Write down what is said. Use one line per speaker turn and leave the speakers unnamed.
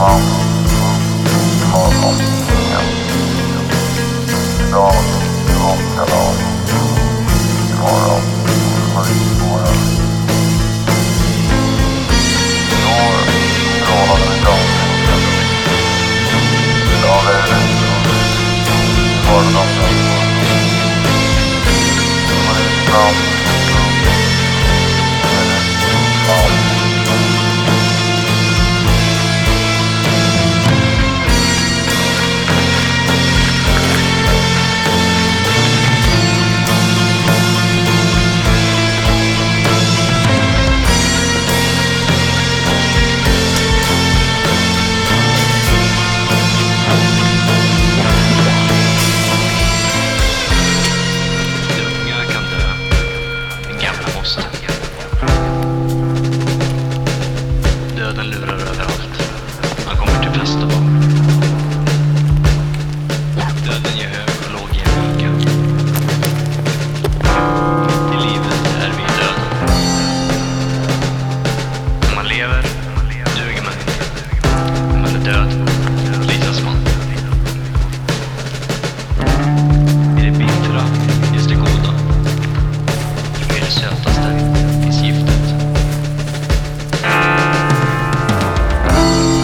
a From